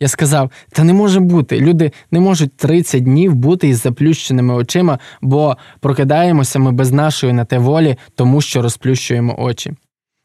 Я сказав: та не може бути. Люди не можуть 30 днів бути із заплющеними очима, бо прокидаємося ми без нашої на те волі, тому що розплющуємо очі.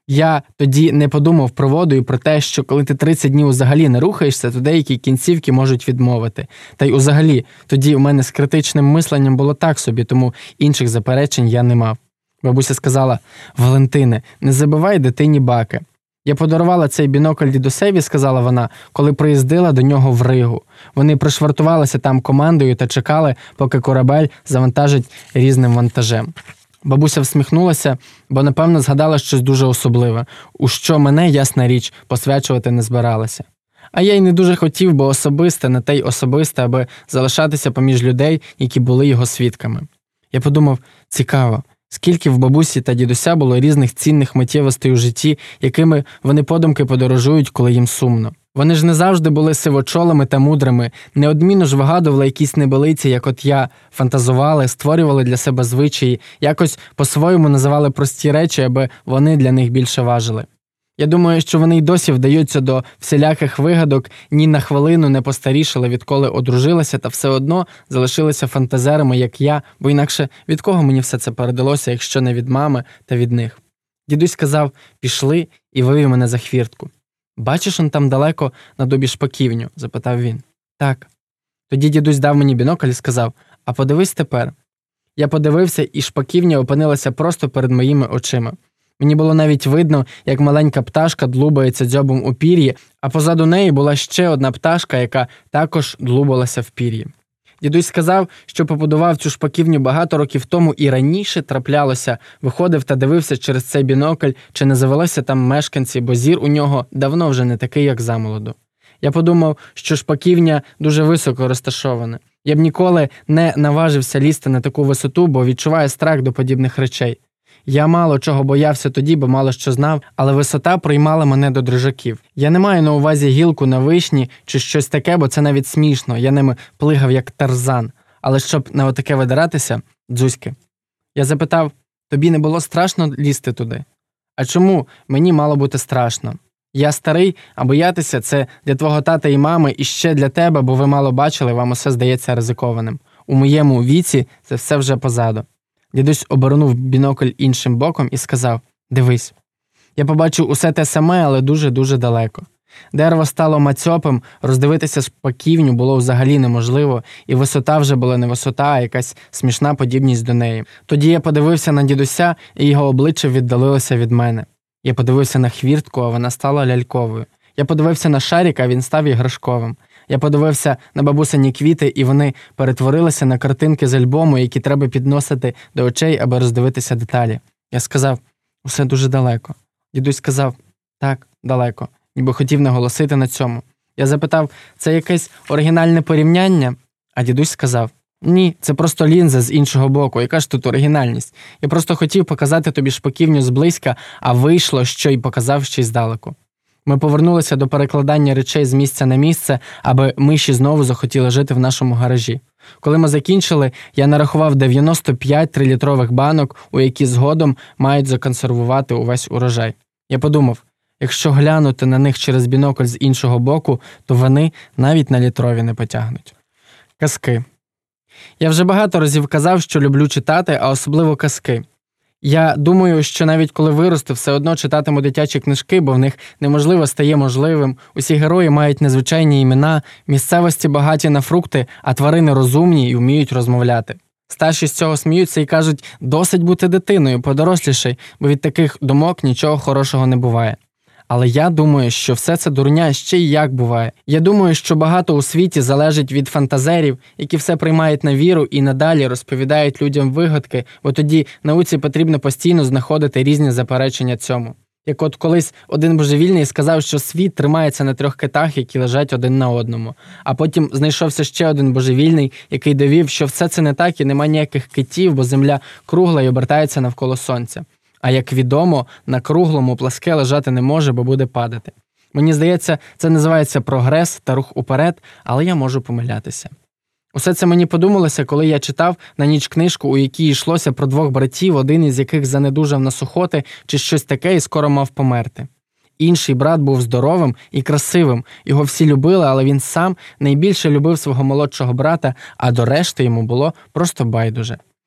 Я тоді не подумав про воду і про те, що коли ти 30 днів взагалі не рухаєшся, то деякі кінцівки можуть відмовити. Та й взагалі, тоді у мене з критичним мисленням було так собі, тому інших заперечень я не мав. Бабуся сказала: Валентине, не забивай дитині баки. Я подарувала цей бінокль дідусеві, сказала вона, коли приїздила до нього в Ригу. Вони пришвартувалися там командою та чекали, поки корабель завантажить різним вантажем. Бабуся всміхнулася, бо напевно згадала щось дуже особливе, у що мене, ясна річ, посвячувати не збиралася. А я й не дуже хотів, бо особисте, не те й особисте, аби залишатися поміж людей, які були його свідками. Я подумав цікаво, скільки в бабусі та дідуся було різних цінних миттєвостей у житті, якими вони подумки подорожують, коли їм сумно. Вони ж не завжди були сивочолими та мудрими, неодмінно ж вигадували якісь небелиці, як от я, фантазували, створювали для себе звичаї, якось по-своєму називали прості речі, аби вони для них більше важили. Я думаю, що вони й досі вдаються до всіляких вигадок, ні на хвилину не постарішили, відколи одружилися, та все одно залишилися фантазерами, як я, бо інакше від кого мені все це передалося, якщо не від мами та від них. Дідусь сказав пішли і вивів мене за хвіртку. Бачиш он там далеко на дубі шпаківню? запитав він. Так. Тоді дідусь дав мені бінокль і сказав А подивись тепер. Я подивився, і шпаківня опинилася просто перед моїми очима. Мені було навіть видно, як маленька пташка длубається дзьобом у пір'ї, а позаду неї була ще одна пташка, яка також длубалася в пір'ї. Дідусь сказав, що побудував цю шпаківню багато років тому і раніше траплялося, виходив та дивився через цей бінокль, чи не завелися там мешканці, бо зір у нього давно вже не такий, як замолоду. Я подумав, що шпаківня дуже високо розташована. Я б ніколи не наважився лізти на таку висоту, бо відчуваю страх до подібних речей. Я мало чого боявся тоді, бо мало що знав, але висота приймала мене до дрижаків. Я не маю на увазі гілку на вишні чи щось таке, бо це навіть смішно. Я ними плигав як тарзан. Але щоб на отаке видиратися, дзузьки. Я запитав тобі не було страшно лізти туди? А чому мені мало бути страшно? Я старий, а боятися це для твого тата і мами і ще для тебе, бо ви мало бачили, вам усе здається ризикованим. У моєму віці це все вже позаду. Дідусь обернув бінокль іншим боком і сказав Дивись. Я побачив усе те саме, але дуже-дуже далеко. Дерево стало мацьопим, роздивитися шпаківню було взагалі неможливо, і висота вже була не висота, а якась смішна подібність до неї. Тоді я подивився на дідуся, і його обличчя віддалилося від мене. Я подивився на хвіртку, а вона стала ляльковою. Я подивився на шарік, а він став іграшковим. Я подивився на бабусині квіти, і вони перетворилися на картинки з альбому, які треба підносити до очей, аби роздивитися деталі. Я сказав усе дуже далеко. Дідусь сказав так, далеко, ніби хотів наголосити на цьому. Я запитав, це якесь оригінальне порівняння? А дідусь сказав ні, це просто лінза з іншого боку. Яка ж тут оригінальність? Я просто хотів показати тобі шпаківню зблизька, а вийшло, що й показав ще й здалеку. Ми повернулися до перекладання речей з місця на місце, аби миші знову захотіли жити в нашому гаражі. Коли ми закінчили, я нарахував 95 трилітрових банок, у які згодом мають законсервувати увесь урожай. Я подумав якщо глянути на них через бінокль з іншого боку, то вони навіть на літрові не потягнуть. Казки. Я вже багато разів казав, що люблю читати, а особливо казки. Я думаю, що навіть коли виросту, все одно читатиму дитячі книжки, бо в них неможливо стає можливим. Усі герої мають незвичайні імена, місцевості багаті на фрукти, а тварини розумні і вміють розмовляти. Старші з цього сміються і кажуть, досить бути дитиною, подорослішай, бо від таких думок нічого хорошого не буває. Але я думаю, що все це дурня ще й як буває. Я думаю, що багато у світі залежить від фантазерів, які все приймають на віру і надалі розповідають людям вигадки, бо тоді науці потрібно постійно знаходити різні заперечення цьому. Як от колись один божевільний сказав, що світ тримається на трьох китах, які лежать один на одному. А потім знайшовся ще один божевільний, який довів, що все це не так і немає ніяких китів, бо земля кругла і обертається навколо сонця. А як відомо, на круглому пласке лежати не може, бо буде падати. Мені здається, це називається прогрес та рух уперед, але я можу помилятися. Усе це мені подумалося, коли я читав на ніч книжку, у якій йшлося про двох братів, один із яких занедужав на сухоти чи щось таке і скоро мав померти. інший брат був здоровим і красивим. Його всі любили, але він сам найбільше любив свого молодшого брата, а до решти йому було просто байдуже.